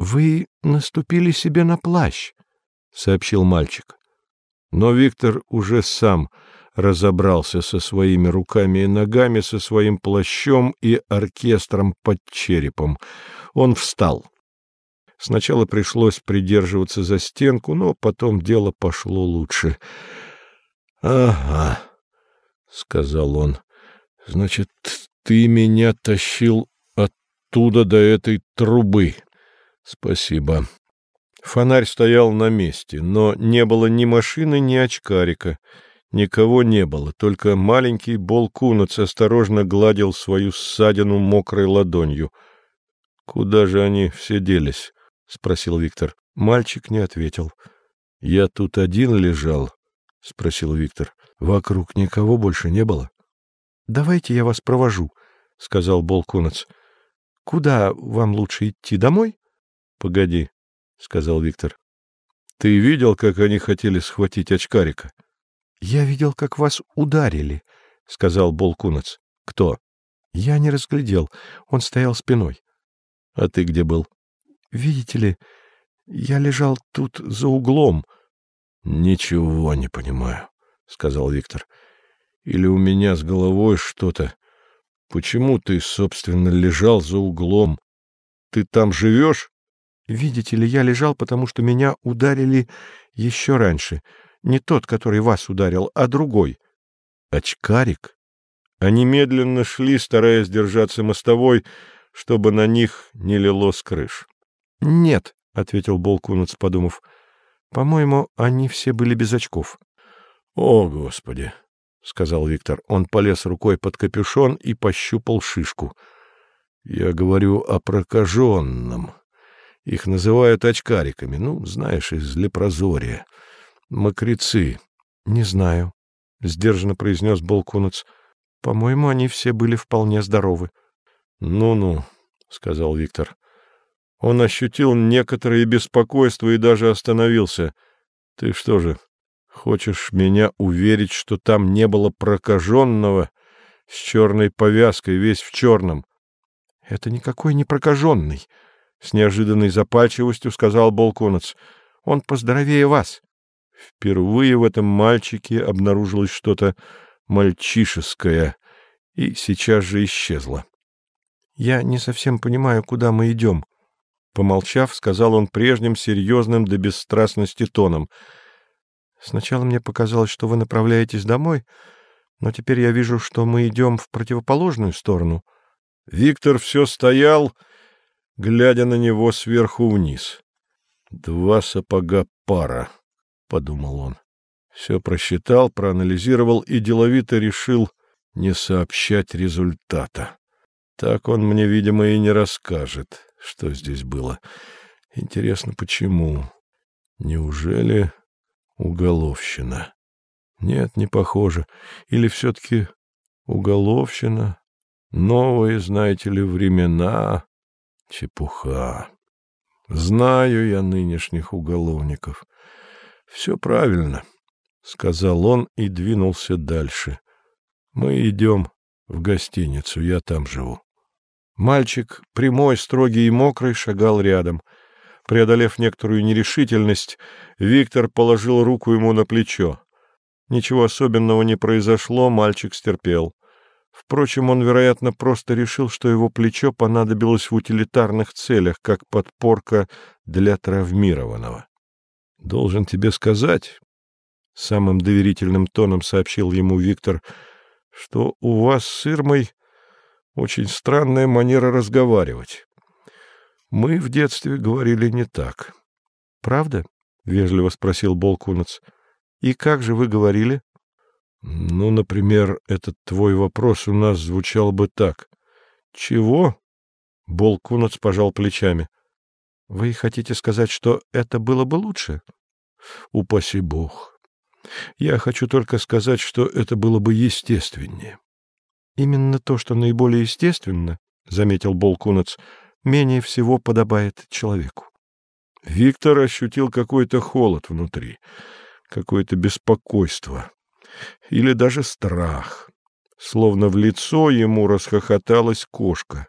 Вы наступили себе на плащ, — сообщил мальчик. Но Виктор уже сам разобрался со своими руками и ногами, со своим плащом и оркестром под черепом. Он встал. Сначала пришлось придерживаться за стенку, но потом дело пошло лучше. — Ага, — сказал он, — значит, ты меня тащил оттуда до этой трубы. Спасибо. Фонарь стоял на месте, но не было ни машины, ни очкарика. Никого не было, только маленький Болкунац осторожно гладил свою ссадину мокрой ладонью. — Куда же они все делись? — спросил Виктор. Мальчик не ответил. — Я тут один лежал? — спросил Виктор. — Вокруг никого больше не было? — Давайте я вас провожу, — сказал Болкунац. — Куда вам лучше идти? Домой? — Погоди, — сказал Виктор. — Ты видел, как они хотели схватить очкарика? — Я видел, как вас ударили, — сказал Болкунац. — Кто? — Я не разглядел. Он стоял спиной. — А ты где был? — Видите ли, я лежал тут за углом. — Ничего не понимаю, — сказал Виктор. — Или у меня с головой что-то. Почему ты, собственно, лежал за углом? Ты там живешь? Видите ли, я лежал, потому что меня ударили еще раньше. Не тот, который вас ударил, а другой. Очкарик? Они медленно шли, стараясь держаться мостовой, чтобы на них не лило с крыш. — Нет, — ответил Болкунац, подумав. — По-моему, они все были без очков. — О, Господи! — сказал Виктор. Он полез рукой под капюшон и пощупал шишку. — Я говорю о прокаженном. Их называют очкариками, ну, знаешь, из лепрозория. Мокрецы. — Не знаю, — сдержанно произнес Болкунац. — По-моему, они все были вполне здоровы. Ну — Ну-ну, — сказал Виктор. Он ощутил некоторое беспокойство и даже остановился. — Ты что же, хочешь меня уверить, что там не было прокаженного с черной повязкой, весь в черном? — Это никакой не прокаженный, — с неожиданной запальчивостью сказал Болконец. — Он поздоровее вас. Впервые в этом мальчике обнаружилось что-то мальчишеское, и сейчас же исчезло. — Я не совсем понимаю, куда мы идем. Помолчав, сказал он прежним серьезным до бесстрастности тоном. — Сначала мне показалось, что вы направляетесь домой, но теперь я вижу, что мы идем в противоположную сторону. Виктор все стоял глядя на него сверху вниз. «Два сапога пара», — подумал он. Все просчитал, проанализировал и деловито решил не сообщать результата. Так он мне, видимо, и не расскажет, что здесь было. Интересно, почему? Неужели уголовщина? Нет, не похоже. Или все-таки уголовщина? Новые, знаете ли, времена... Чепуха. Знаю я нынешних уголовников. Все правильно, — сказал он и двинулся дальше. Мы идем в гостиницу, я там живу. Мальчик, прямой, строгий и мокрый, шагал рядом. Преодолев некоторую нерешительность, Виктор положил руку ему на плечо. Ничего особенного не произошло, мальчик стерпел. Впрочем, он, вероятно, просто решил, что его плечо понадобилось в утилитарных целях, как подпорка для травмированного. — Должен тебе сказать, — самым доверительным тоном сообщил ему Виктор, — что у вас с Ирмой очень странная манера разговаривать. Мы в детстве говорили не так. — Правда? — вежливо спросил Болкунац. — И как же вы говорили? Ну, например, этот твой вопрос у нас звучал бы так. Чего? Болкунац пожал плечами. Вы хотите сказать, что это было бы лучше? Упаси бог. Я хочу только сказать, что это было бы естественнее. Именно то, что наиболее естественно, заметил Болкунац, менее всего подобает человеку. Виктор ощутил какой-то холод внутри, какое-то беспокойство или даже страх. Словно в лицо ему расхохоталась кошка.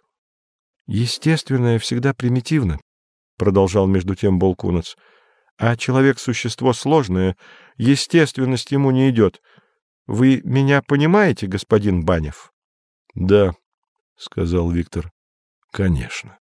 Естественное всегда примитивно, продолжал между тем Болкунац. А человек — существо сложное, естественность ему не идет. Вы меня понимаете, господин Банев? — Да, — сказал Виктор, — конечно.